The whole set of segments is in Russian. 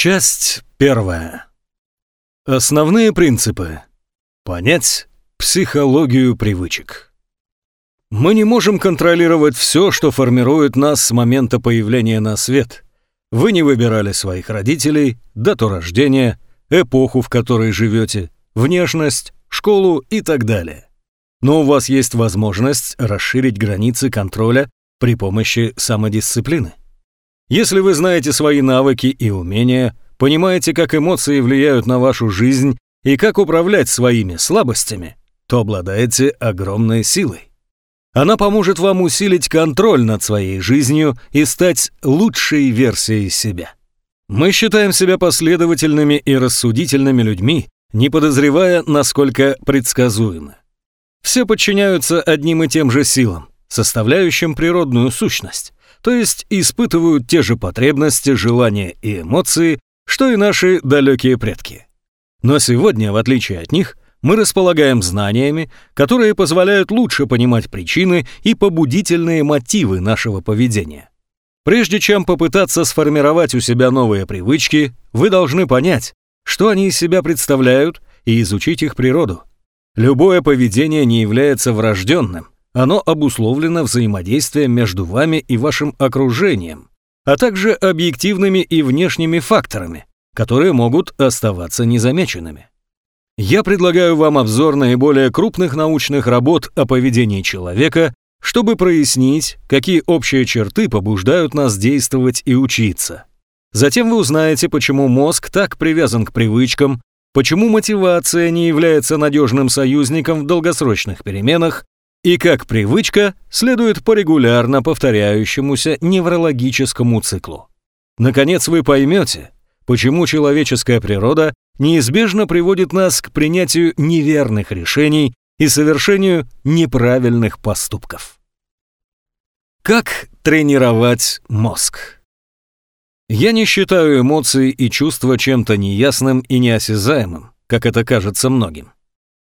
Часть первая. Основные принципы. Понять психологию привычек. Мы не можем контролировать все, что формирует нас с момента появления на свет. Вы не выбирали своих родителей, дату рождения, эпоху, в которой живете, внешность, школу и так далее. Но у вас есть возможность расширить границы контроля при помощи самодисциплины. Если вы знаете свои навыки и умения, понимаете, как эмоции влияют на вашу жизнь и как управлять своими слабостями, то обладаете огромной силой. Она поможет вам усилить контроль над своей жизнью и стать лучшей версией себя. Мы считаем себя последовательными и рассудительными людьми, не подозревая, насколько предсказуемы. Все подчиняются одним и тем же силам, составляющим природную сущность то есть испытывают те же потребности, желания и эмоции, что и наши далекие предки. Но сегодня, в отличие от них, мы располагаем знаниями, которые позволяют лучше понимать причины и побудительные мотивы нашего поведения. Прежде чем попытаться сформировать у себя новые привычки, вы должны понять, что они из себя представляют, и изучить их природу. Любое поведение не является врожденным, оно обусловлено взаимодействием между вами и вашим окружением, а также объективными и внешними факторами, которые могут оставаться незамеченными. Я предлагаю вам обзор наиболее крупных научных работ о поведении человека, чтобы прояснить, какие общие черты побуждают нас действовать и учиться. Затем вы узнаете, почему мозг так привязан к привычкам, почему мотивация не является надежным союзником в долгосрочных переменах и как привычка следует по регулярно повторяющемуся неврологическому циклу. Наконец вы поймете, почему человеческая природа неизбежно приводит нас к принятию неверных решений и совершению неправильных поступков. Как тренировать мозг? Я не считаю эмоции и чувства чем-то неясным и неосязаемым, как это кажется многим.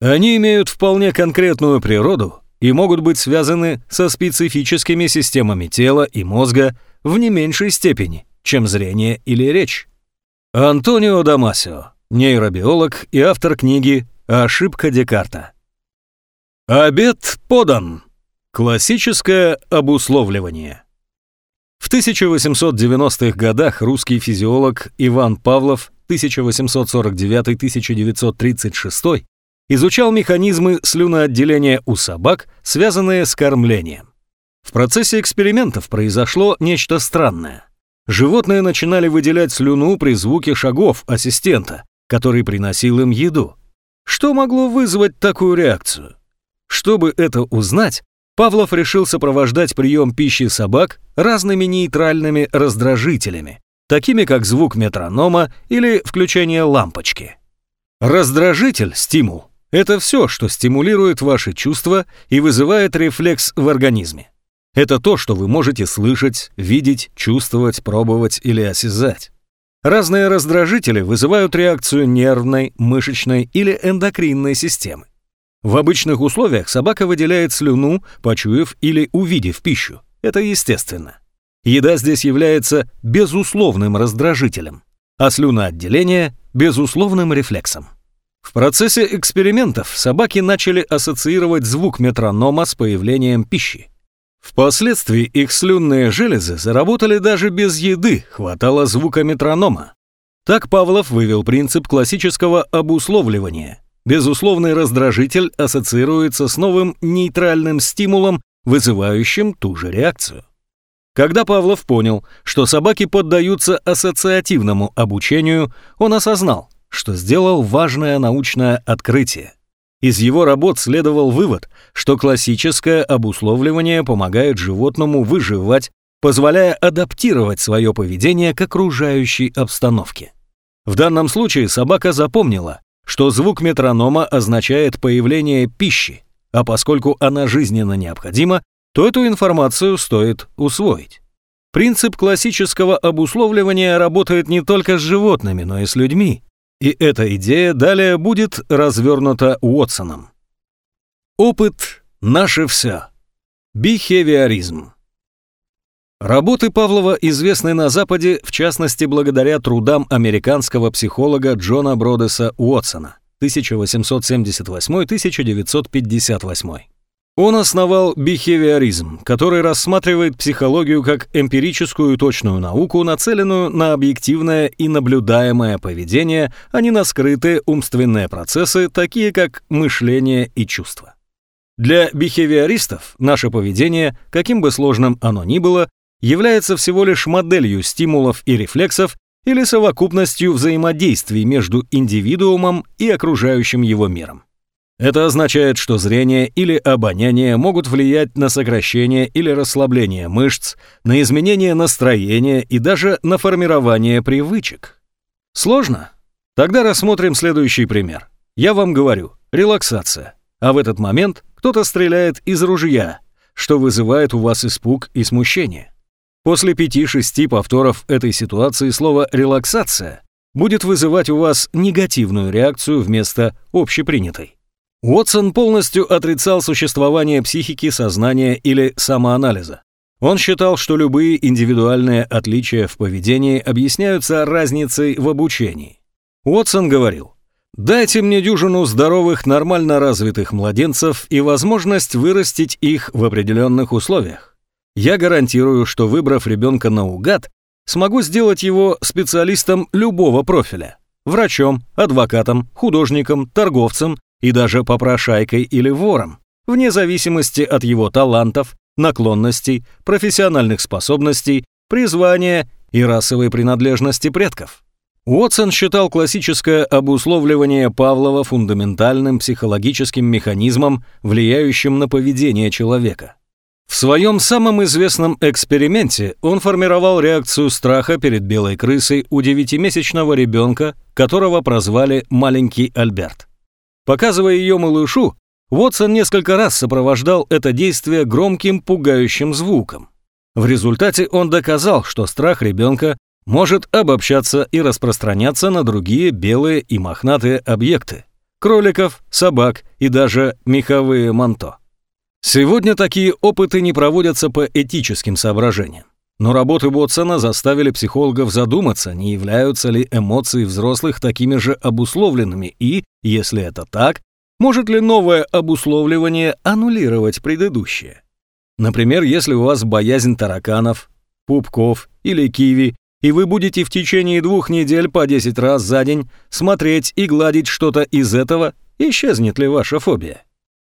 Они имеют вполне конкретную природу и могут быть связаны со специфическими системами тела и мозга в не меньшей степени, чем зрение или речь. Антонио Дамасио, нейробиолог и автор книги «Ошибка Декарта». Обед подан. Классическое обусловливание. В 1890-х годах русский физиолог Иван Павлов 1849-1936 изучал механизмы слюноотделения у собак, связанные с кормлением. В процессе экспериментов произошло нечто странное. Животные начинали выделять слюну при звуке шагов ассистента, который приносил им еду. Что могло вызвать такую реакцию? Чтобы это узнать, Павлов решил сопровождать прием пищи собак разными нейтральными раздражителями, такими как звук метронома или включение лампочки. Раздражитель, стимул, это все, что стимулирует ваши чувства и вызывает рефлекс в организме. Это то, что вы можете слышать, видеть, чувствовать, пробовать или осязать. Разные раздражители вызывают реакцию нервной, мышечной или эндокринной системы. В обычных условиях собака выделяет слюну, почуяв или увидев пищу. Это естественно. Еда здесь является безусловным раздражителем, а слюноотделение – безусловным рефлексом. В процессе экспериментов собаки начали ассоциировать звук метронома с появлением пищи. Впоследствии их слюнные железы заработали даже без еды, хватало звука метронома. Так Павлов вывел принцип классического обусловливания. Безусловный раздражитель ассоциируется с новым нейтральным стимулом, вызывающим ту же реакцию. Когда Павлов понял, что собаки поддаются ассоциативному обучению, он осознал, что сделал важное научное открытие. Из его работ следовал вывод, что классическое обусловливание помогает животному выживать, позволяя адаптировать свое поведение к окружающей обстановке. В данном случае собака запомнила, что звук метронома означает появление пищи, а поскольку она жизненно необходима, то эту информацию стоит усвоить. Принцип классического обусловливания работает не только с животными, но и с людьми. И эта идея далее будет развернута Уотсоном. Опыт – наше все. Бихевиоризм. Работы Павлова известны на Западе, в частности, благодаря трудам американского психолога Джона Бродеса Уотсона 1878-1958. Он основал бихевиоризм, который рассматривает психологию как эмпирическую точную науку, нацеленную на объективное и наблюдаемое поведение, а не на скрытые умственные процессы, такие как мышление и чувства. Для бихевиористов наше поведение, каким бы сложным оно ни было, является всего лишь моделью стимулов и рефлексов или совокупностью взаимодействий между индивидуумом и окружающим его миром. Это означает, что зрение или обоняние могут влиять на сокращение или расслабление мышц, на изменение настроения и даже на формирование привычек. Сложно? Тогда рассмотрим следующий пример. Я вам говорю, релаксация. А в этот момент кто-то стреляет из ружья, что вызывает у вас испуг и смущение. После пяти-шести повторов этой ситуации слово «релаксация» будет вызывать у вас негативную реакцию вместо общепринятой. Уотсон полностью отрицал существование психики, сознания или самоанализа. Он считал, что любые индивидуальные отличия в поведении объясняются разницей в обучении. Уотсон говорил, «Дайте мне дюжину здоровых, нормально развитых младенцев и возможность вырастить их в определенных условиях. Я гарантирую, что выбрав ребенка наугад, смогу сделать его специалистом любого профиля. Врачом, адвокатом, художником, торговцем и даже попрошайкой или вором, вне зависимости от его талантов, наклонностей, профессиональных способностей, призвания и расовой принадлежности предков. Уотсон считал классическое обусловливание Павлова фундаментальным психологическим механизмом, влияющим на поведение человека. В своем самом известном эксперименте он формировал реакцию страха перед белой крысой у девятимесячного ребенка, которого прозвали «маленький Альберт». Показывая ее малышу, Уотсон несколько раз сопровождал это действие громким пугающим звуком. В результате он доказал, что страх ребенка может обобщаться и распространяться на другие белые и мохнатые объекты – кроликов, собак и даже меховые манто. Сегодня такие опыты не проводятся по этическим соображениям. Но работы Уотсона заставили психологов задуматься, не являются ли эмоции взрослых такими же обусловленными и, если это так, может ли новое обусловливание аннулировать предыдущее. Например, если у вас боязнь тараканов, пупков или киви, и вы будете в течение двух недель по 10 раз за день смотреть и гладить что-то из этого, исчезнет ли ваша фобия?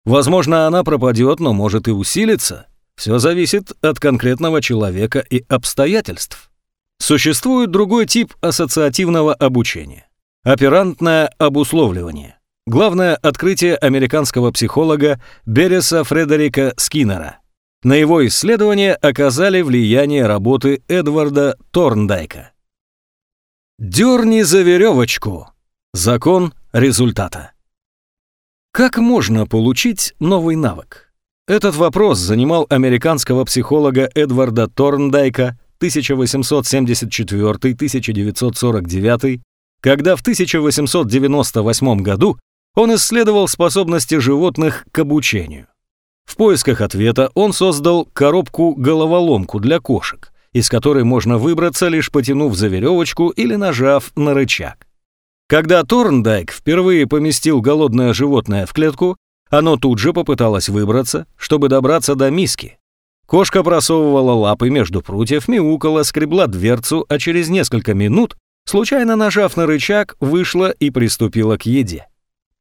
Возможно, она пропадет, но может и усилиться – все зависит от конкретного человека и обстоятельств. Существует другой тип ассоциативного обучения – оперантное обусловливание. Главное открытие американского психолога Береса Фредерика Скиннера. На его исследование оказали влияние работы Эдварда Торндайка. «Дерни за веревочку» – закон результата. Как можно получить новый навык? Этот вопрос занимал американского психолога Эдварда Торндайка 1874-1949, когда в 1898 году он исследовал способности животных к обучению. В поисках ответа он создал коробку-головоломку для кошек, из которой можно выбраться, лишь потянув за веревочку или нажав на рычаг. Когда Торндайк впервые поместил голодное животное в клетку, оно тут же попыталось выбраться, чтобы добраться до миски. Кошка просовывала лапы между прутьев, мяукала, скребла дверцу, а через несколько минут, случайно нажав на рычаг, вышла и приступила к еде.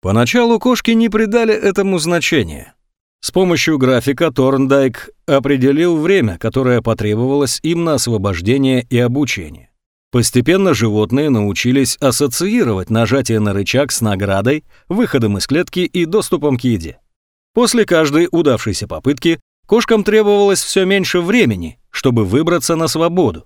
Поначалу кошки не придали этому значения. С помощью графика Торндайк определил время, которое потребовалось им на освобождение и обучение. Постепенно животные научились ассоциировать нажатие на рычаг с наградой, выходом из клетки и доступом к еде. После каждой удавшейся попытки кошкам требовалось все меньше времени, чтобы выбраться на свободу.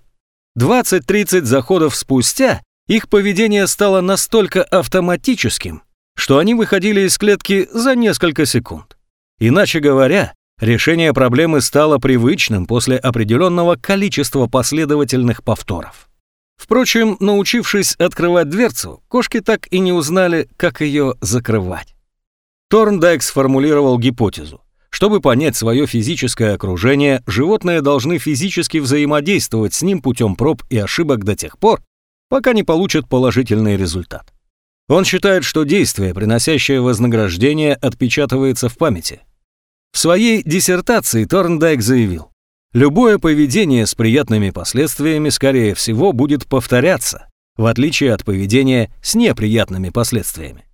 20-30 заходов спустя их поведение стало настолько автоматическим, что они выходили из клетки за несколько секунд. Иначе говоря, решение проблемы стало привычным после определенного количества последовательных повторов. Впрочем, научившись открывать дверцу, кошки так и не узнали, как ее закрывать. Торндайк сформулировал гипотезу. Чтобы понять свое физическое окружение, животные должны физически взаимодействовать с ним путем проб и ошибок до тех пор, пока не получат положительный результат. Он считает, что действие, приносящее вознаграждение, отпечатывается в памяти. В своей диссертации Торндайк заявил, любое поведение с приятными последствиями, скорее всего, будет повторяться, в отличие от поведения с неприятными последствиями.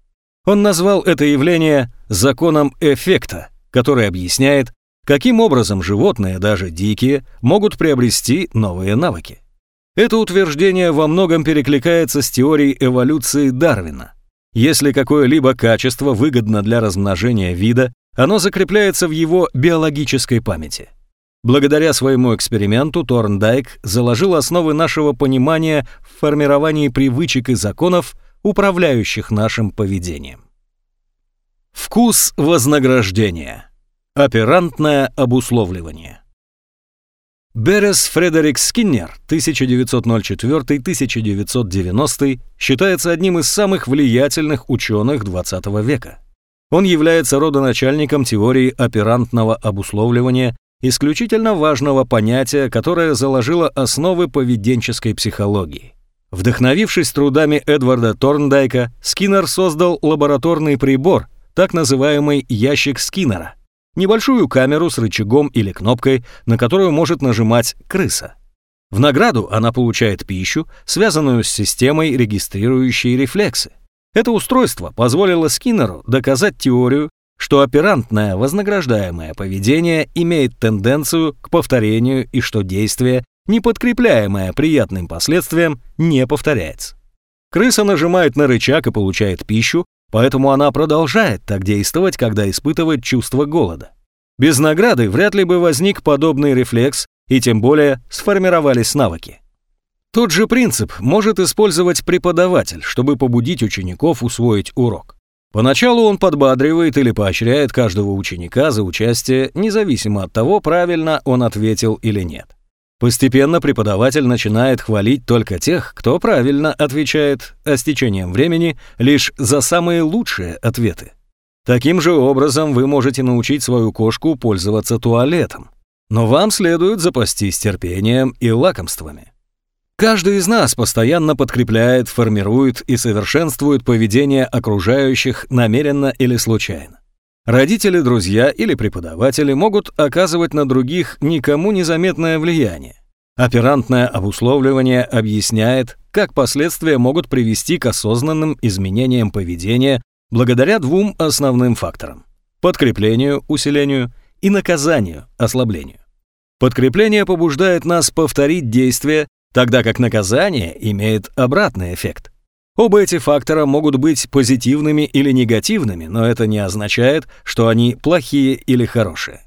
Он назвал это явление законом эффекта, который объясняет, каким образом животные, даже дикие, могут приобрести новые навыки. Это утверждение во многом перекликается с теорией эволюции Дарвина. Если какое-либо качество выгодно для размножения вида, оно закрепляется в его биологической памяти. Благодаря своему эксперименту Торндайк заложил основы нашего понимания в формировании привычек и законов, управляющих нашим поведением. Вкус вознаграждения. Оперантное обусловливание. Берес Фредерик Скиннер 1904-1990 считается одним из самых влиятельных ученых XX века. Он является родоначальником теории оперантного обусловливания, исключительно важного понятия, которое заложило основы поведенческой психологии. Вдохновившись трудами Эдварда Торндайка, Скиннер создал лабораторный прибор, так называемый ящик Скиннера, небольшую камеру с рычагом или кнопкой, на которую может нажимать крыса. В награду она получает пищу, связанную с системой, регистрирующей рефлексы. Это устройство позволило Скиннеру доказать теорию, что оперантное вознаграждаемое поведение имеет тенденцию к повторению и что действие, не подкрепляемое приятным последствием, не повторяется. Крыса нажимает на рычаг и получает пищу, Поэтому она продолжает так действовать, когда испытывает чувство голода. Без награды вряд ли бы возник подобный рефлекс, и тем более сформировались навыки. Тот же принцип может использовать преподаватель, чтобы побудить учеников усвоить урок. Поначалу он подбадривает или поощряет каждого ученика за участие, независимо от того, правильно он ответил или нет. Постепенно преподаватель начинает хвалить только тех, кто правильно отвечает, а с течением времени лишь за самые лучшие ответы. Таким же образом вы можете научить свою кошку пользоваться туалетом. Но вам следует запастись терпением и лакомствами. Каждый из нас постоянно подкрепляет, формирует и совершенствует поведение окружающих намеренно или случайно. Родители, друзья или преподаватели могут оказывать на других никому незаметное влияние. Оперантное обусловливание объясняет, как последствия могут привести к осознанным изменениям поведения благодаря двум основным факторам – подкреплению, усилению и наказанию, ослаблению. Подкрепление побуждает нас повторить действие, тогда как наказание имеет обратный эффект – Оба эти фактора могут быть позитивными или негативными, но это не означает, что они плохие или хорошие.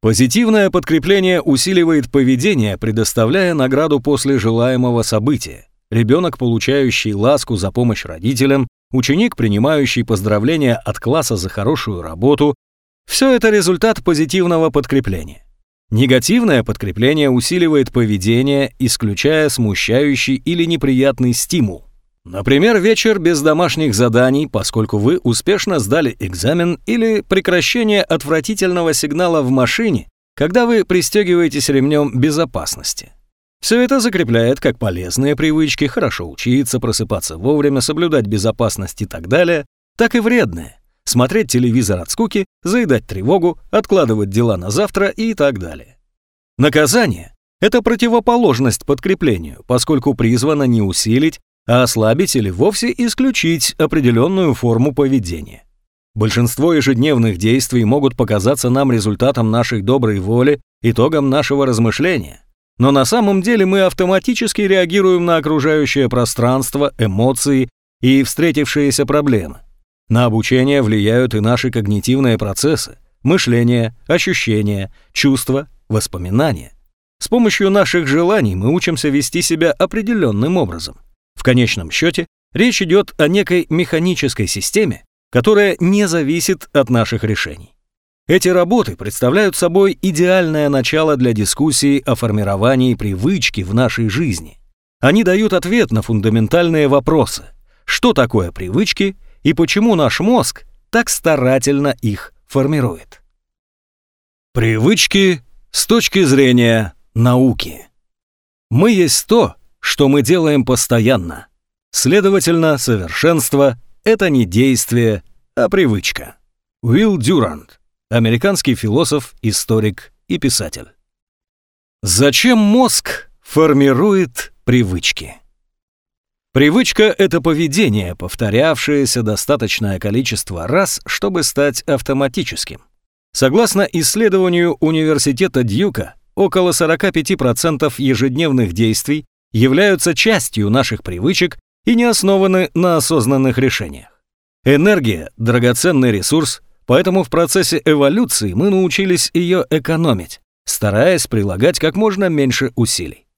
Позитивное подкрепление усиливает поведение, предоставляя награду после желаемого события. Ребенок, получающий ласку за помощь родителям, ученик, принимающий поздравления от класса за хорошую работу – все это результат позитивного подкрепления. Негативное подкрепление усиливает поведение, исключая смущающий или неприятный стимул. Например, вечер без домашних заданий, поскольку вы успешно сдали экзамен или прекращение отвратительного сигнала в машине, когда вы пристегиваетесь ремнем безопасности. Все это закрепляет как полезные привычки, хорошо учиться, просыпаться вовремя, соблюдать безопасность и так далее, так и вредные. Смотреть телевизор от скуки, заедать тревогу, откладывать дела на завтра и так далее. Наказание – это противоположность подкреплению, поскольку призвано не усилить, а ослабить или вовсе исключить определенную форму поведения. Большинство ежедневных действий могут показаться нам результатом нашей доброй воли, итогом нашего размышления. Но на самом деле мы автоматически реагируем на окружающее пространство, эмоции и встретившиеся проблемы. На обучение влияют и наши когнитивные процессы, мышление, ощущения, чувства, воспоминания. С помощью наших желаний мы учимся вести себя определенным образом – в конечном счете, речь идет о некой механической системе, которая не зависит от наших решений. Эти работы представляют собой идеальное начало для дискуссии о формировании привычки в нашей жизни. Они дают ответ на фундаментальные вопросы. Что такое привычки и почему наш мозг так старательно их формирует? Привычки с точки зрения науки. Мы есть то, что мы делаем постоянно. Следовательно, совершенство — это не действие, а привычка. Уилл Дюрант, американский философ, историк и писатель. Зачем мозг формирует привычки? Привычка — это поведение, повторявшееся достаточное количество раз, чтобы стать автоматическим. Согласно исследованию университета Дьюка, около 45% ежедневных действий являются частью наших привычек и не основаны на осознанных решениях. Энергия – драгоценный ресурс, поэтому в процессе эволюции мы научились ее экономить, стараясь прилагать как можно меньше усилий.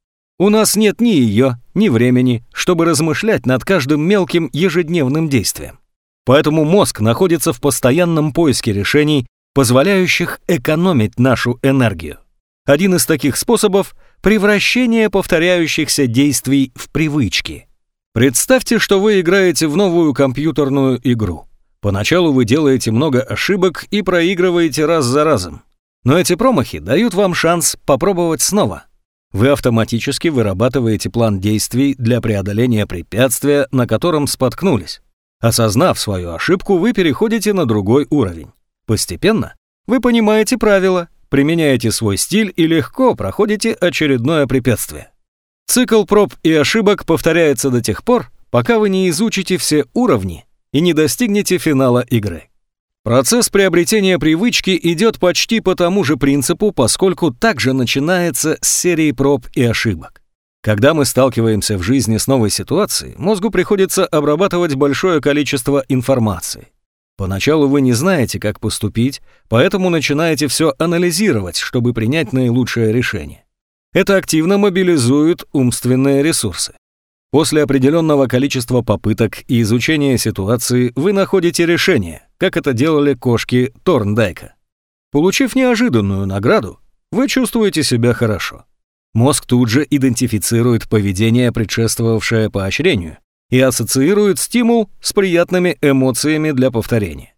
У нас нет ни ее, ни времени, чтобы размышлять над каждым мелким ежедневным действием. Поэтому мозг находится в постоянном поиске решений, позволяющих экономить нашу энергию. Один из таких способов – превращение повторяющихся действий в привычки. Представьте, что вы играете в новую компьютерную игру. Поначалу вы делаете много ошибок и проигрываете раз за разом. Но эти промахи дают вам шанс попробовать снова. Вы автоматически вырабатываете план действий для преодоления препятствия, на котором споткнулись. Осознав свою ошибку, вы переходите на другой уровень. Постепенно вы понимаете правила, применяете свой стиль и легко проходите очередное препятствие. Цикл проб и ошибок повторяется до тех пор, пока вы не изучите все уровни и не достигнете финала игры. Процесс приобретения привычки идет почти по тому же принципу, поскольку также начинается с серии проб и ошибок. Когда мы сталкиваемся в жизни с новой ситуацией, мозгу приходится обрабатывать большое количество информации. Поначалу вы не знаете, как поступить, поэтому начинаете все анализировать, чтобы принять наилучшее решение. Это активно мобилизует умственные ресурсы. После определенного количества попыток и изучения ситуации вы находите решение, как это делали кошки Торндайка. Получив неожиданную награду, вы чувствуете себя хорошо. Мозг тут же идентифицирует поведение, предшествовавшее поощрению, и ассоциирует стимул с приятными эмоциями для повторения.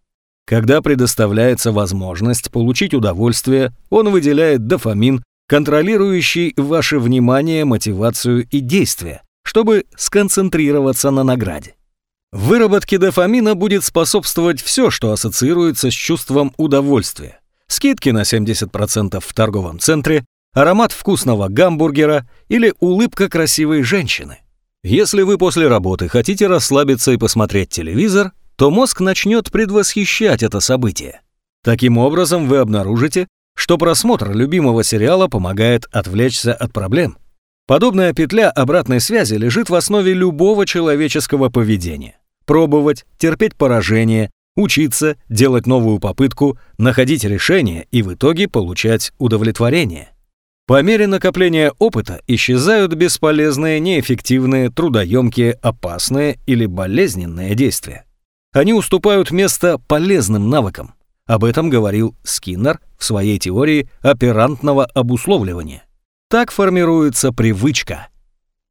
Когда предоставляется возможность получить удовольствие, он выделяет дофамин, контролирующий ваше внимание, мотивацию и действия, чтобы сконцентрироваться на награде. Выработке дофамина будет способствовать все, что ассоциируется с чувством удовольствия. Скидки на 70% в торговом центре, аромат вкусного гамбургера или улыбка красивой женщины. Если вы после работы хотите расслабиться и посмотреть телевизор, то мозг начнет предвосхищать это событие. Таким образом, вы обнаружите, что просмотр любимого сериала помогает отвлечься от проблем. Подобная петля обратной связи лежит в основе любого человеческого поведения. Пробовать, терпеть поражение, учиться, делать новую попытку, находить решение и в итоге получать удовлетворение. По мере накопления опыта исчезают бесполезные, неэффективные, трудоемкие, опасные или болезненные действия. Они уступают место полезным навыкам. Об этом говорил Скиннер в своей теории оперантного обусловливания. Так формируется привычка.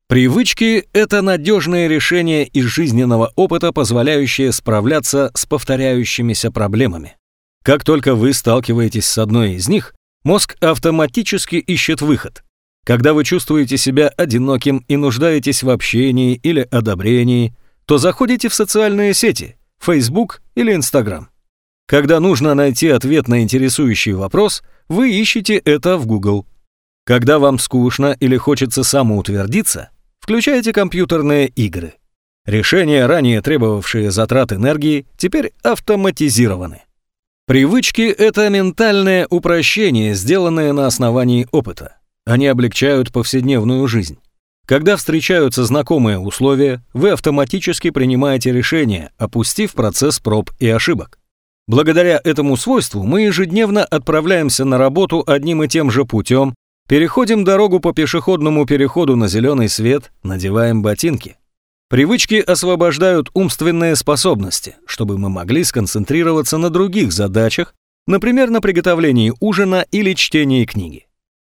Привычки – это надежное решение из жизненного опыта, позволяющее справляться с повторяющимися проблемами. Как только вы сталкиваетесь с одной из них, Мозг автоматически ищет выход. Когда вы чувствуете себя одиноким и нуждаетесь в общении или одобрении, то заходите в социальные сети, Facebook или Instagram. Когда нужно найти ответ на интересующий вопрос, вы ищете это в Google. Когда вам скучно или хочется самоутвердиться, включайте компьютерные игры. Решения, ранее требовавшие затрат энергии, теперь автоматизированы. Привычки — это ментальное упрощение, сделанное на основании опыта. Они облегчают повседневную жизнь. Когда встречаются знакомые условия, вы автоматически принимаете решение, опустив процесс проб и ошибок. Благодаря этому свойству мы ежедневно отправляемся на работу одним и тем же путем, переходим дорогу по пешеходному переходу на зеленый свет, надеваем ботинки. Привычки освобождают умственные способности, чтобы мы могли сконцентрироваться на других задачах, например, на приготовлении ужина или чтении книги.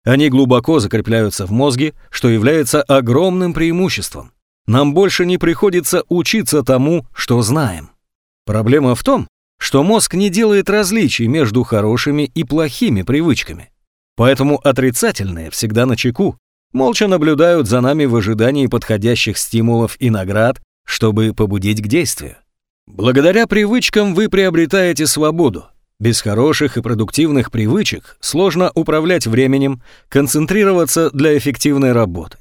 Они глубоко закрепляются в мозге, что является огромным преимуществом. Нам больше не приходится учиться тому, что знаем. Проблема в том, что мозг не делает различий между хорошими и плохими привычками. Поэтому отрицательные всегда на чеку, молча наблюдают за нами в ожидании подходящих стимулов и наград, чтобы побудить к действию. Благодаря привычкам вы приобретаете свободу. Без хороших и продуктивных привычек сложно управлять временем, концентрироваться для эффективной работы.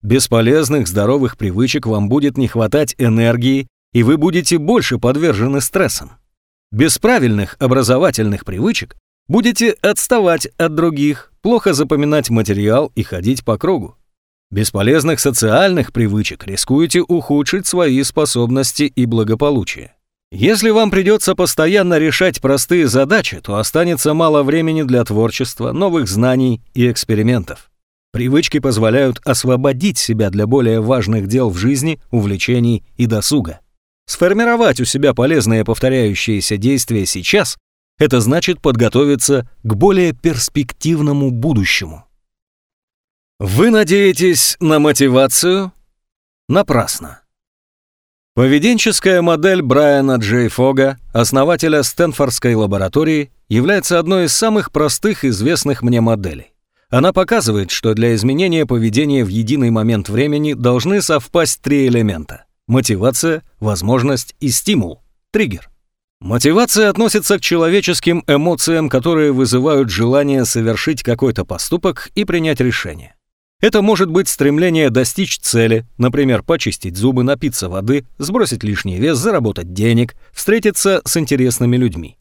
Без полезных здоровых привычек вам будет не хватать энергии, и вы будете больше подвержены стрессам. Без правильных образовательных привычек будете отставать от других, плохо запоминать материал и ходить по кругу. Без полезных социальных привычек рискуете ухудшить свои способности и благополучие. Если вам придется постоянно решать простые задачи, то останется мало времени для творчества, новых знаний и экспериментов. Привычки позволяют освободить себя для более важных дел в жизни, увлечений и досуга. Сформировать у себя полезные повторяющиеся действия сейчас – это значит подготовиться к более перспективному будущему. Вы надеетесь на мотивацию? Напрасно. Поведенческая модель Брайана Джей Фога, основателя Стэнфордской лаборатории, является одной из самых простых известных мне моделей. Она показывает, что для изменения поведения в единый момент времени должны совпасть три элемента – мотивация, возможность и стимул, триггер. Мотивация относится к человеческим эмоциям, которые вызывают желание совершить какой-то поступок и принять решение. Это может быть стремление достичь цели, например, почистить зубы, напиться воды, сбросить лишний вес, заработать денег, встретиться с интересными людьми.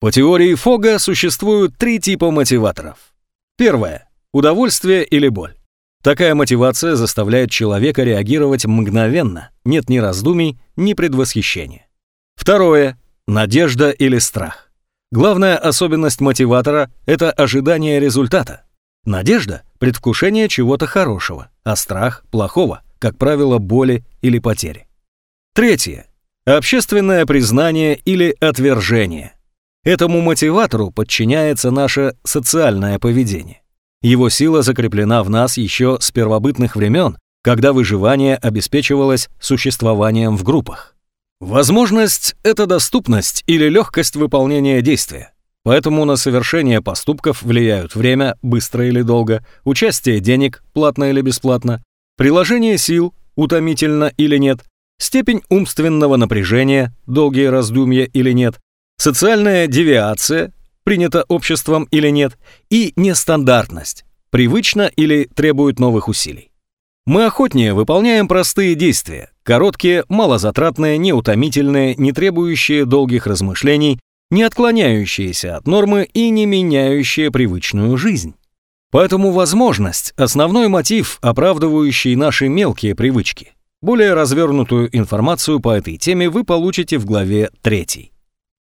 По теории Фога существуют три типа мотиваторов. Первое – удовольствие или боль. Такая мотивация заставляет человека реагировать мгновенно, нет ни раздумий, ни предвосхищения. Второе – надежда или страх. Главная особенность мотиватора – это ожидание результата. Надежда – предвкушение чего-то хорошего, а страх – плохого, как правило, боли или потери. Третье – общественное признание или отвержение. Этому мотиватору подчиняется наше социальное поведение. Его сила закреплена в нас еще с первобытных времен, когда выживание обеспечивалось существованием в группах. Возможность – это доступность или легкость выполнения действия. Поэтому на совершение поступков влияют время, быстро или долго, участие денег, платно или бесплатно, приложение сил, утомительно или нет, степень умственного напряжения, долгие раздумья или нет, социальная девиация, принято обществом или нет, и нестандартность, привычно или требует новых усилий. Мы охотнее выполняем простые действия, короткие, малозатратные, неутомительные, не требующие долгих размышлений, не отклоняющиеся от нормы и не меняющие привычную жизнь. Поэтому возможность – основной мотив, оправдывающий наши мелкие привычки. Более развернутую информацию по этой теме вы получите в главе 3.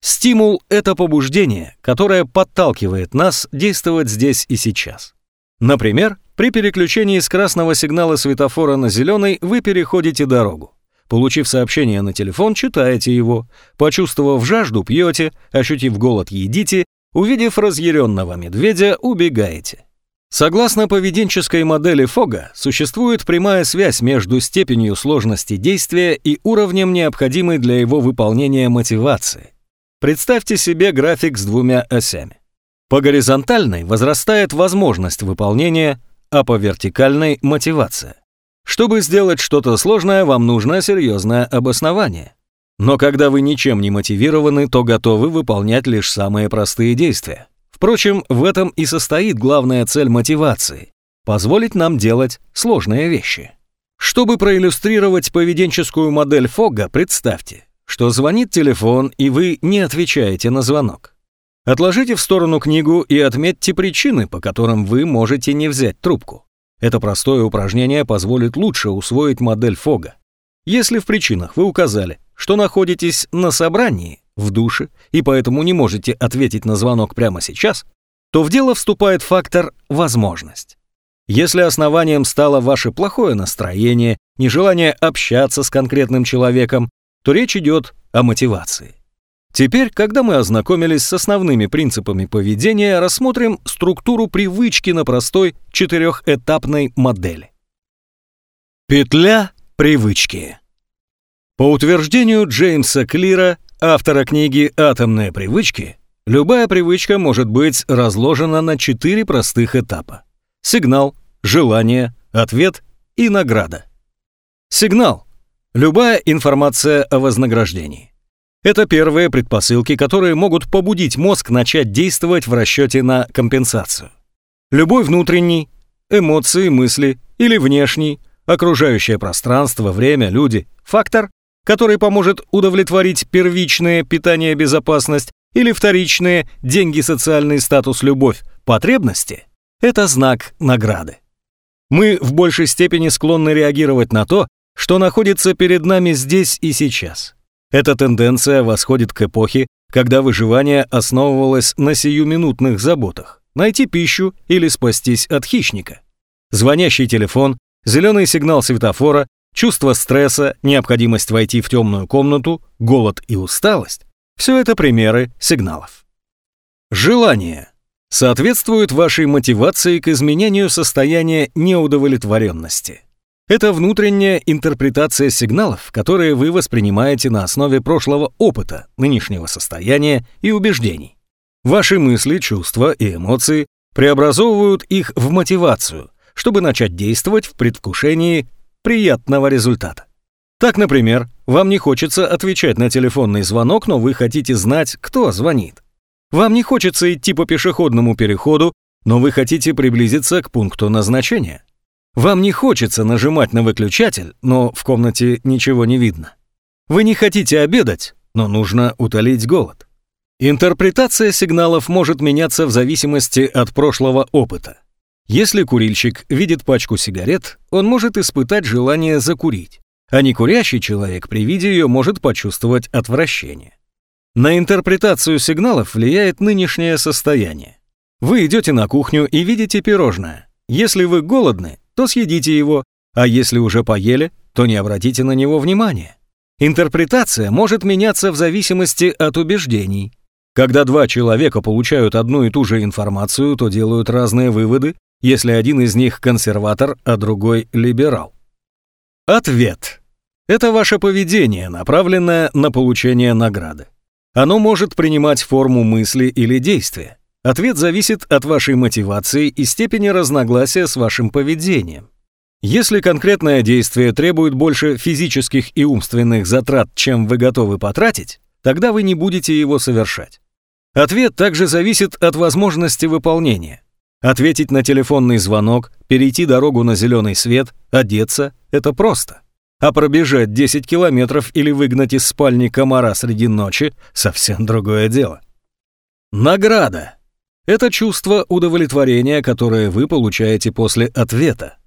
Стимул – это побуждение, которое подталкивает нас действовать здесь и сейчас. Например, при переключении с красного сигнала светофора на зеленый вы переходите дорогу. Получив сообщение на телефон, читаете его. Почувствовав жажду, пьете, ощутив голод, едите, увидев разъяренного медведя, убегаете. Согласно поведенческой модели Фога, существует прямая связь между степенью сложности действия и уровнем необходимой для его выполнения мотивации. Представьте себе график с двумя осями. По горизонтальной возрастает возможность выполнения, а по вертикальной – мотивация. Чтобы сделать что-то сложное, вам нужно серьезное обоснование. Но когда вы ничем не мотивированы, то готовы выполнять лишь самые простые действия. Впрочем, в этом и состоит главная цель мотивации – позволить нам делать сложные вещи. Чтобы проиллюстрировать поведенческую модель Фогга, представьте – что звонит телефон, и вы не отвечаете на звонок. Отложите в сторону книгу и отметьте причины, по которым вы можете не взять трубку. Это простое упражнение позволит лучше усвоить модель Фога. Если в причинах вы указали, что находитесь на собрании, в душе, и поэтому не можете ответить на звонок прямо сейчас, то в дело вступает фактор «возможность». Если основанием стало ваше плохое настроение, нежелание общаться с конкретным человеком то речь идет о мотивации. Теперь, когда мы ознакомились с основными принципами поведения, рассмотрим структуру привычки на простой четырехэтапной модели. Петля привычки. По утверждению Джеймса Клира, автора книги «Атомные привычки», любая привычка может быть разложена на четыре простых этапа. Сигнал, желание, ответ и награда. Сигнал – любая информация о вознаграждении. Это первые предпосылки, которые могут побудить мозг начать действовать в расчете на компенсацию. Любой внутренний, эмоции, мысли или внешний, окружающее пространство, время, люди, фактор, который поможет удовлетворить первичное питание, безопасность или вторичные деньги, социальный статус, любовь, потребности – это знак награды. Мы в большей степени склонны реагировать на то, что находится перед нами здесь и сейчас. Эта тенденция восходит к эпохе, когда выживание основывалось на сиюминутных заботах – найти пищу или спастись от хищника. Звонящий телефон, зеленый сигнал светофора, чувство стресса, необходимость войти в темную комнату, голод и усталость – все это примеры сигналов. Желание соответствует вашей мотивации к изменению состояния неудовлетворенности. Это внутренняя интерпретация сигналов, которые вы воспринимаете на основе прошлого опыта, нынешнего состояния и убеждений. Ваши мысли, чувства и эмоции преобразовывают их в мотивацию, чтобы начать действовать в предвкушении приятного результата. Так, например, вам не хочется отвечать на телефонный звонок, но вы хотите знать, кто звонит. Вам не хочется идти по пешеходному переходу, но вы хотите приблизиться к пункту назначения. Вам не хочется нажимать на выключатель, но в комнате ничего не видно. Вы не хотите обедать, но нужно утолить голод. Интерпретация сигналов может меняться в зависимости от прошлого опыта. Если курильщик видит пачку сигарет, он может испытать желание закурить, а некурящий человек при виде ее может почувствовать отвращение. На интерпретацию сигналов влияет нынешнее состояние. Вы идете на кухню и видите пирожное. Если вы голодны, то съедите его, а если уже поели, то не обратите на него внимания. Интерпретация может меняться в зависимости от убеждений. Когда два человека получают одну и ту же информацию, то делают разные выводы, если один из них консерватор, а другой либерал. Ответ. Это ваше поведение, направленное на получение награды. Оно может принимать форму мысли или действия. Ответ зависит от вашей мотивации и степени разногласия с вашим поведением. Если конкретное действие требует больше физических и умственных затрат, чем вы готовы потратить, тогда вы не будете его совершать. Ответ также зависит от возможности выполнения. Ответить на телефонный звонок, перейти дорогу на зеленый свет, одеться – это просто. А пробежать 10 километров или выгнать из спальни комара среди ночи – совсем другое дело. Награда – это чувство удовлетворения, которое вы получаете после ответа.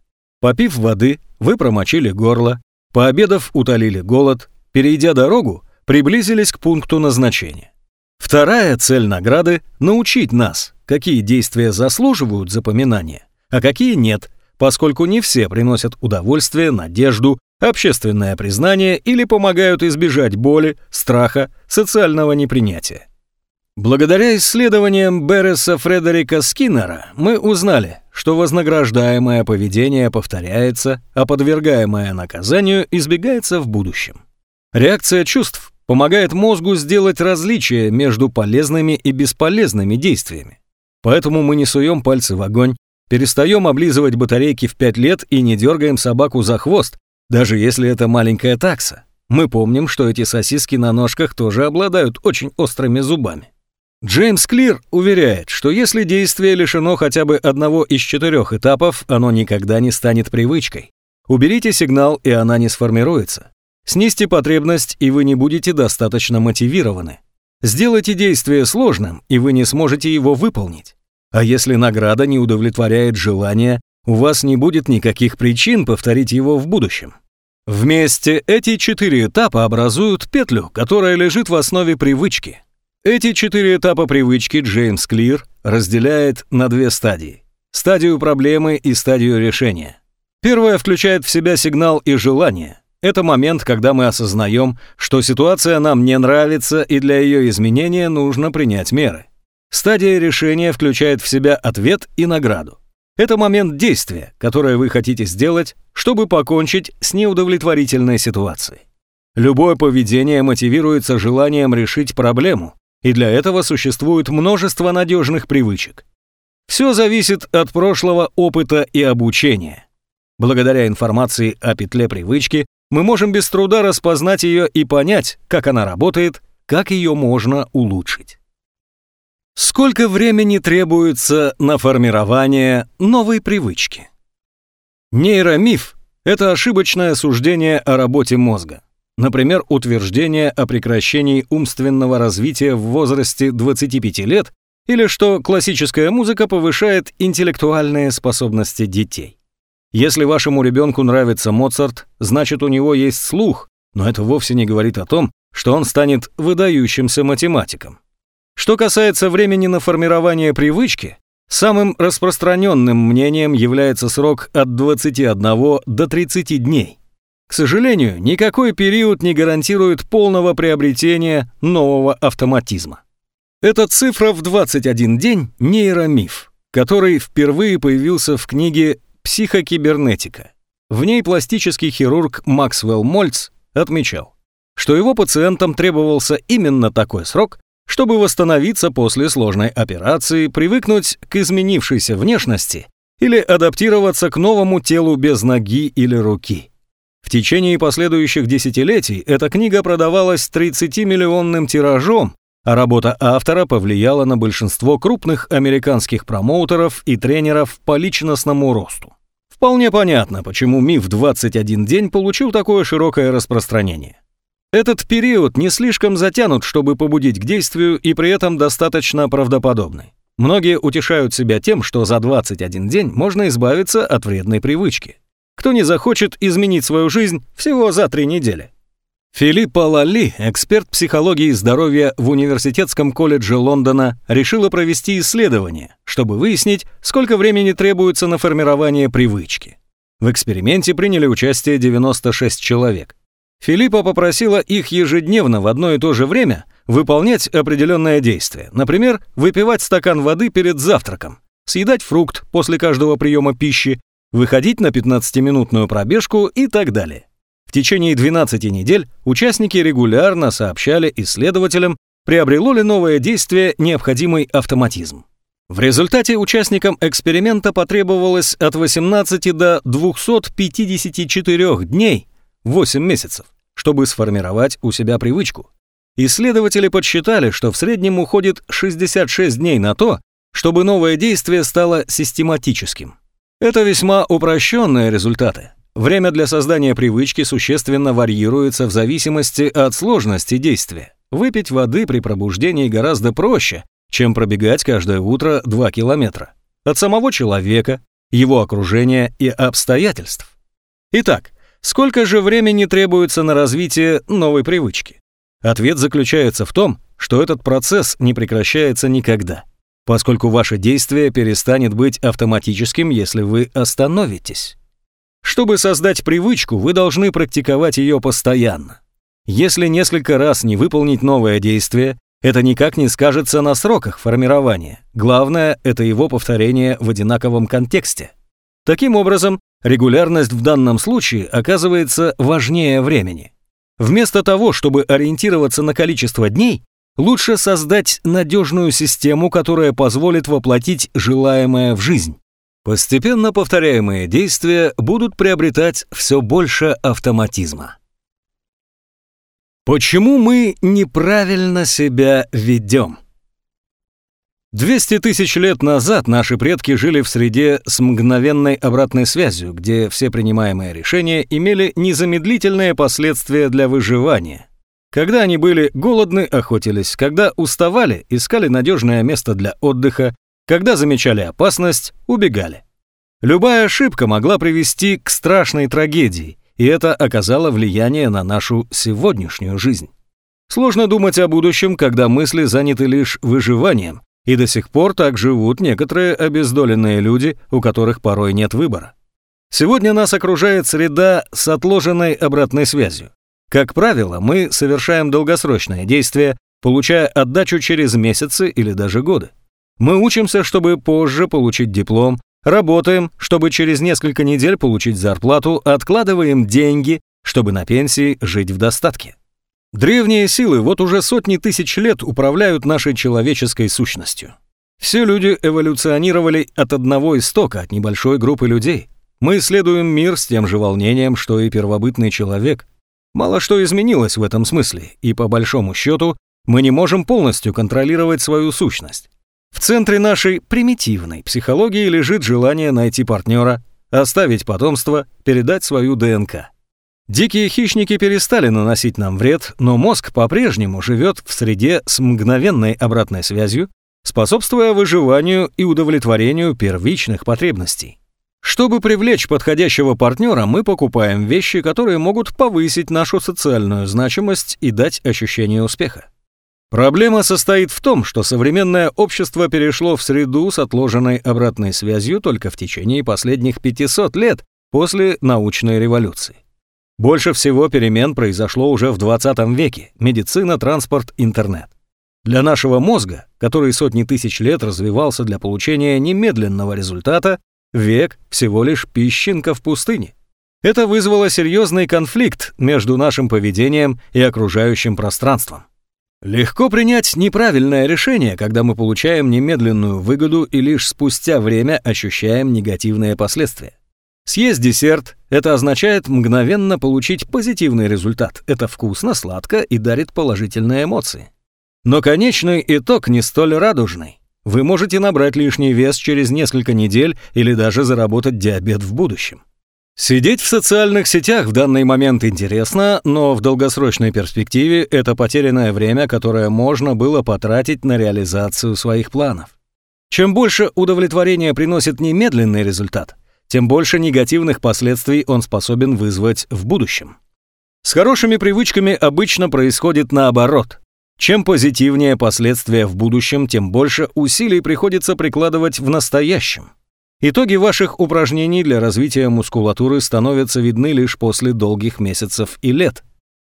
Попив воды, вы промочили горло, пообедав, утолили голод, перейдя дорогу, приблизились к пункту назначения. Вторая цель награды – научить нас, какие действия заслуживают запоминания, а какие нет, поскольку не все приносят удовольствие, надежду, общественное признание или помогают избежать боли, страха, социального непринятия. Благодаря исследованиям Берреса Фредерика Скиннера мы узнали, что вознаграждаемое поведение повторяется, а подвергаемое наказанию избегается в будущем. Реакция чувств помогает мозгу сделать различие между полезными и бесполезными действиями. Поэтому мы не суем пальцы в огонь, перестаем облизывать батарейки в 5 лет и не дергаем собаку за хвост, даже если это маленькая такса. Мы помним, что эти сосиски на ножках тоже обладают очень острыми зубами. Джеймс Клир уверяет, что если действие лишено хотя бы одного из четырех этапов, оно никогда не станет привычкой. Уберите сигнал, и она не сформируется. Снизьте потребность, и вы не будете достаточно мотивированы. Сделайте действие сложным, и вы не сможете его выполнить. А если награда не удовлетворяет желания, у вас не будет никаких причин повторить его в будущем. Вместе эти четыре этапа образуют петлю, которая лежит в основе привычки. Эти четыре этапа привычки Джеймс Клир разделяет на две стадии. Стадию проблемы и стадию решения. Первая включает в себя сигнал и желание. Это момент, когда мы осознаем, что ситуация нам не нравится и для ее изменения нужно принять меры. Стадия решения включает в себя ответ и награду. Это момент действия, которое вы хотите сделать, чтобы покончить с неудовлетворительной ситуацией. Любое поведение мотивируется желанием решить проблему, и для этого существует множество надежных привычек. Все зависит от прошлого опыта и обучения. Благодаря информации о петле привычки мы можем без труда распознать ее и понять, как она работает, как ее можно улучшить. Сколько времени требуется на формирование новой привычки? Нейромиф – это ошибочное суждение о работе мозга. Например, утверждение о прекращении умственного развития в возрасте 25 лет или что классическая музыка повышает интеллектуальные способности детей. Если вашему ребенку нравится Моцарт, значит у него есть слух, но это вовсе не говорит о том, что он станет выдающимся математиком. Что касается времени на формирование привычки, самым распространенным мнением является срок от 21 до 30 дней. К сожалению, никакой период не гарантирует полного приобретения нового автоматизма. Эта цифра в 21 день – нейромиф, который впервые появился в книге «Психокибернетика». В ней пластический хирург Максвелл Мольц отмечал, что его пациентам требовался именно такой срок, чтобы восстановиться после сложной операции, привыкнуть к изменившейся внешности или адаптироваться к новому телу без ноги или руки. В течение последующих десятилетий эта книга продавалась 30-миллионным тиражом, а работа автора повлияла на большинство крупных американских промоутеров и тренеров по личностному росту. Вполне понятно, почему миф «21 день» получил такое широкое распространение. Этот период не слишком затянут, чтобы побудить к действию и при этом достаточно правдоподобный. Многие утешают себя тем, что за 21 день можно избавиться от вредной привычки. Кто не захочет изменить свою жизнь всего за три недели? Филиппа Лали, эксперт психологии здоровья в Университетском колледже Лондона, решила провести исследование, чтобы выяснить, сколько времени требуется на формирование привычки. В эксперименте приняли участие 96 человек. Филиппа попросила их ежедневно в одно и то же время выполнять определенное действие. Например, выпивать стакан воды перед завтраком, съедать фрукт после каждого приема пищи, выходить на 15-минутную пробежку и так далее. В течение 12 недель участники регулярно сообщали исследователям, приобрело ли новое действие необходимый автоматизм. В результате участникам эксперимента потребовалось от 18 до 254 дней, 8 месяцев, чтобы сформировать у себя привычку. Исследователи подсчитали, что в среднем уходит 66 дней на то, чтобы новое действие стало систематическим. Это весьма упрощенные результаты. Время для создания привычки существенно варьируется в зависимости от сложности действия. Выпить воды при пробуждении гораздо проще, чем пробегать каждое утро 2 километра. От самого человека, его окружения и обстоятельств. Итак, Сколько же времени требуется на развитие новой привычки? Ответ заключается в том, что этот процесс не прекращается никогда, поскольку ваше действие перестанет быть автоматическим, если вы остановитесь. Чтобы создать привычку, вы должны практиковать ее постоянно. Если несколько раз не выполнить новое действие, это никак не скажется на сроках формирования. Главное – это его повторение в одинаковом контексте. Таким образом, регулярность в данном случае оказывается важнее времени. Вместо того, чтобы ориентироваться на количество дней, лучше создать надежную систему, которая позволит воплотить желаемое в жизнь. Постепенно повторяемые действия будут приобретать все больше автоматизма. Почему мы неправильно себя ведем? 200 тысяч лет назад наши предки жили в среде с мгновенной обратной связью, где все принимаемые решения имели незамедлительные последствия для выживания. Когда они были голодны, охотились, когда уставали, искали надежное место для отдыха, когда замечали опасность, убегали. Любая ошибка могла привести к страшной трагедии, и это оказало влияние на нашу сегодняшнюю жизнь. Сложно думать о будущем, когда мысли заняты лишь выживанием, и до сих пор так живут некоторые обездоленные люди, у которых порой нет выбора. Сегодня нас окружает среда с отложенной обратной связью. Как правило, мы совершаем долгосрочные действия, получая отдачу через месяцы или даже годы. Мы учимся, чтобы позже получить диплом, работаем, чтобы через несколько недель получить зарплату, откладываем деньги, чтобы на пенсии жить в достатке. Древние силы вот уже сотни тысяч лет управляют нашей человеческой сущностью. Все люди эволюционировали от одного истока, от небольшой группы людей. Мы исследуем мир с тем же волнением, что и первобытный человек. Мало что изменилось в этом смысле, и по большому счету мы не можем полностью контролировать свою сущность. В центре нашей примитивной психологии лежит желание найти партнера, оставить потомство, передать свою ДНК. Дикие хищники перестали наносить нам вред, но мозг по-прежнему живет в среде с мгновенной обратной связью, способствуя выживанию и удовлетворению первичных потребностей. Чтобы привлечь подходящего партнера, мы покупаем вещи, которые могут повысить нашу социальную значимость и дать ощущение успеха. Проблема состоит в том, что современное общество перешло в среду с отложенной обратной связью только в течение последних 500 лет после научной революции. Больше всего перемен произошло уже в 20 веке – медицина, транспорт, интернет. Для нашего мозга, который сотни тысяч лет развивался для получения немедленного результата, век всего лишь песчинка в пустыне. Это вызвало серьезный конфликт между нашим поведением и окружающим пространством. Легко принять неправильное решение, когда мы получаем немедленную выгоду и лишь спустя время ощущаем негативные последствия. Съесть десерт – это означает мгновенно получить позитивный результат. Это вкусно, сладко и дарит положительные эмоции. Но конечный итог не столь радужный. Вы можете набрать лишний вес через несколько недель или даже заработать диабет в будущем. Сидеть в социальных сетях в данный момент интересно, но в долгосрочной перспективе это потерянное время, которое можно было потратить на реализацию своих планов. Чем больше удовлетворения приносит немедленный результат, тем больше негативных последствий он способен вызвать в будущем. С хорошими привычками обычно происходит наоборот. Чем позитивнее последствия в будущем, тем больше усилий приходится прикладывать в настоящем. Итоги ваших упражнений для развития мускулатуры становятся видны лишь после долгих месяцев и лет.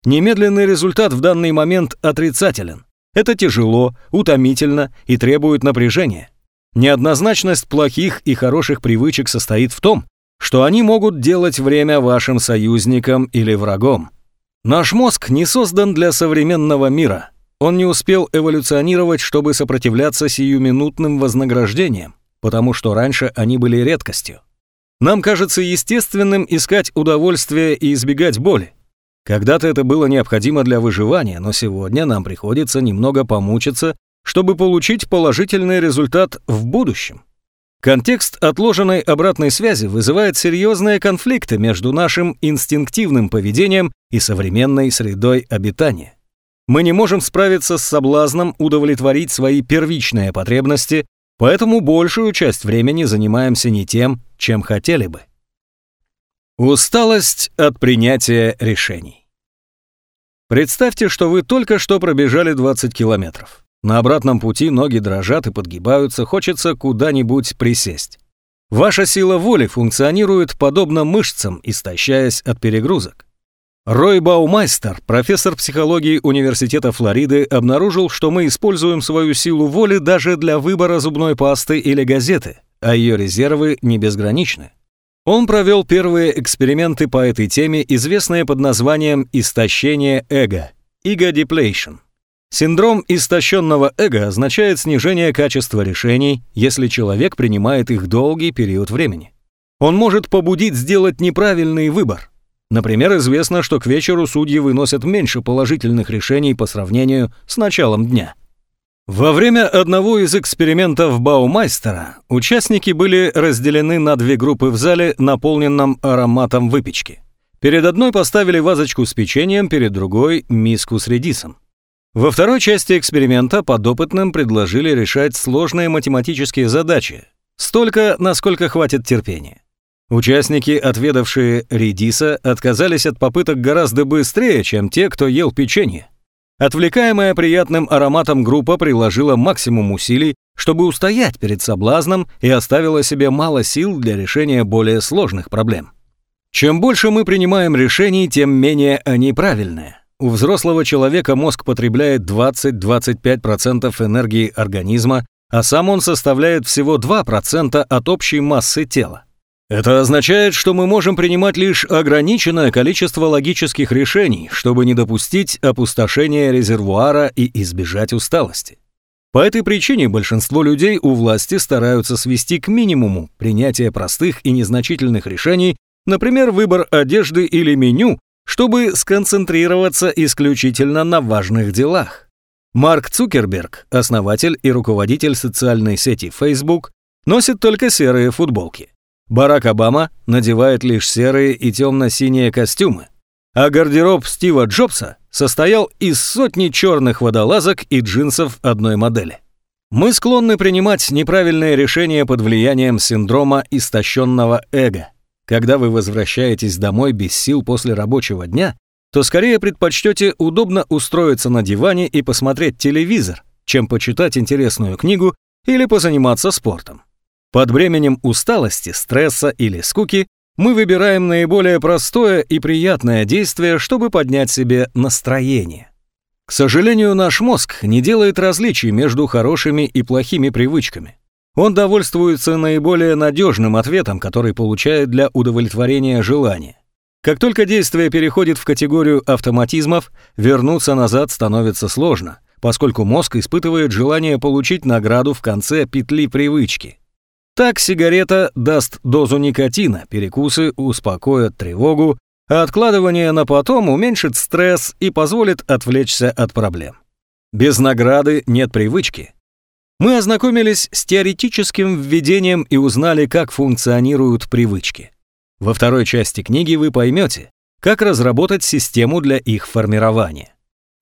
Немедленный результат в данный момент отрицателен. Это тяжело, утомительно и требует напряжения. Неоднозначность плохих и хороших привычек состоит в том, что они могут делать время вашим союзником или врагом. Наш мозг не создан для современного мира. Он не успел эволюционировать, чтобы сопротивляться сиюминутным вознаграждениям, потому что раньше они были редкостью. Нам кажется естественным искать удовольствие и избегать боли. Когда-то это было необходимо для выживания, но сегодня нам приходится немного помучиться чтобы получить положительный результат в будущем. Контекст отложенной обратной связи вызывает серьезные конфликты между нашим инстинктивным поведением и современной средой обитания. Мы не можем справиться с соблазном удовлетворить свои первичные потребности, поэтому большую часть времени занимаемся не тем, чем хотели бы. Усталость от принятия решений. Представьте, что вы только что пробежали 20 километров. На обратном пути ноги дрожат и подгибаются, хочется куда-нибудь присесть. Ваша сила воли функционирует подобно мышцам, истощаясь от перегрузок. Рой Баумайстер, профессор психологии Университета Флориды, обнаружил, что мы используем свою силу воли даже для выбора зубной пасты или газеты, а ее резервы не безграничны. Он провел первые эксперименты по этой теме, известные под названием «истощение эго» – «ego depletion». Синдром истощенного эго означает снижение качества решений, если человек принимает их долгий период времени. Он может побудить сделать неправильный выбор. Например, известно, что к вечеру судьи выносят меньше положительных решений по сравнению с началом дня. Во время одного из экспериментов Баумайстера участники были разделены на две группы в зале, наполненном ароматом выпечки. Перед одной поставили вазочку с печеньем, перед другой – миску с редисом. Во второй части эксперимента подопытным предложили решать сложные математические задачи, столько, насколько хватит терпения. Участники, отведавшие редиса, отказались от попыток гораздо быстрее, чем те, кто ел печенье. Отвлекаемая приятным ароматом группа приложила максимум усилий, чтобы устоять перед соблазном и оставила себе мало сил для решения более сложных проблем. Чем больше мы принимаем решений, тем менее они правильные. У взрослого человека мозг потребляет 20-25% энергии организма, а сам он составляет всего 2% от общей массы тела. Это означает, что мы можем принимать лишь ограниченное количество логических решений, чтобы не допустить опустошения резервуара и избежать усталости. По этой причине большинство людей у власти стараются свести к минимуму принятие простых и незначительных решений, например, выбор одежды или меню, чтобы сконцентрироваться исключительно на важных делах. Марк Цукерберг, основатель и руководитель социальной сети Facebook, носит только серые футболки. Барак Обама надевает лишь серые и темно-синие костюмы, а гардероб Стива Джобса состоял из сотни черных водолазок и джинсов одной модели. Мы склонны принимать неправильные решения под влиянием синдрома истощенного эго. Когда вы возвращаетесь домой без сил после рабочего дня, то скорее предпочтете удобно устроиться на диване и посмотреть телевизор, чем почитать интересную книгу или позаниматься спортом. Под бременем усталости, стресса или скуки мы выбираем наиболее простое и приятное действие, чтобы поднять себе настроение. К сожалению, наш мозг не делает различий между хорошими и плохими привычками. Он довольствуется наиболее надежным ответом, который получает для удовлетворения желания. Как только действие переходит в категорию автоматизмов, вернуться назад становится сложно, поскольку мозг испытывает желание получить награду в конце петли привычки. Так сигарета даст дозу никотина, перекусы успокоят тревогу, а откладывание на потом уменьшит стресс и позволит отвлечься от проблем. Без награды нет привычки. Мы ознакомились с теоретическим введением и узнали, как функционируют привычки. Во второй части книги вы поймете, как разработать систему для их формирования.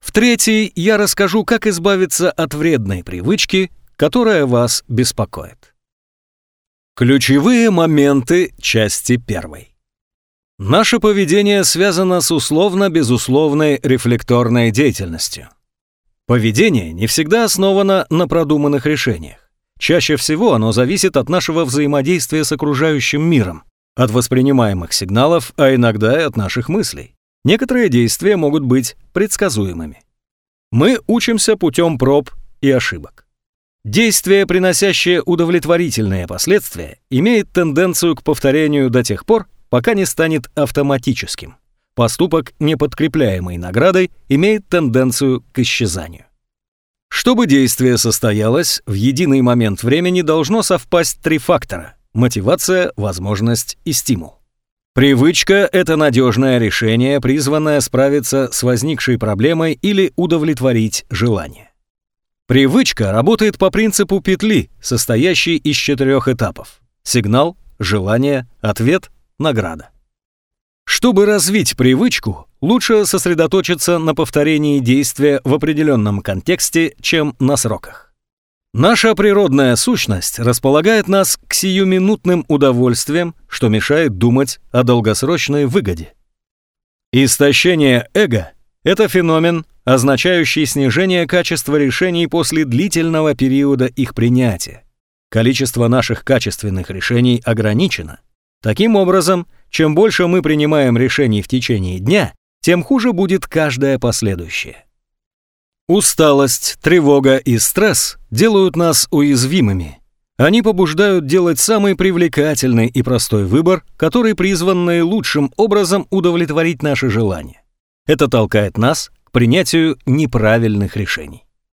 В третьей я расскажу, как избавиться от вредной привычки, которая вас беспокоит. Ключевые моменты части первой. Наше поведение связано с условно-безусловной рефлекторной деятельностью. Поведение не всегда основано на продуманных решениях. Чаще всего оно зависит от нашего взаимодействия с окружающим миром, от воспринимаемых сигналов, а иногда и от наших мыслей. Некоторые действия могут быть предсказуемыми. Мы учимся путем проб и ошибок. Действие, приносящее удовлетворительные последствия, имеет тенденцию к повторению до тех пор, пока не станет автоматическим. Поступок, не подкрепляемый наградой, имеет тенденцию к исчезанию. Чтобы действие состоялось, в единый момент времени должно совпасть три фактора – мотивация, возможность и стимул. Привычка – это надежное решение, призванное справиться с возникшей проблемой или удовлетворить желание. Привычка работает по принципу петли, состоящей из четырех этапов. Сигнал, желание, ответ, награда. Чтобы развить привычку, лучше сосредоточиться на повторении действия в определенном контексте, чем на сроках. Наша природная сущность располагает нас к сиюминутным удовольствиям, что мешает думать о долгосрочной выгоде. Истощение эго – это феномен, означающий снижение качества решений после длительного периода их принятия. Количество наших качественных решений ограничено. Таким образом, чем больше мы принимаем решений в течение дня, тем хуже будет каждое последующее. Усталость, тревога и стресс делают нас уязвимыми. Они побуждают делать самый привлекательный и простой выбор, который призван наилучшим образом удовлетворить наши желания. Это толкает нас принятию неправильных решений.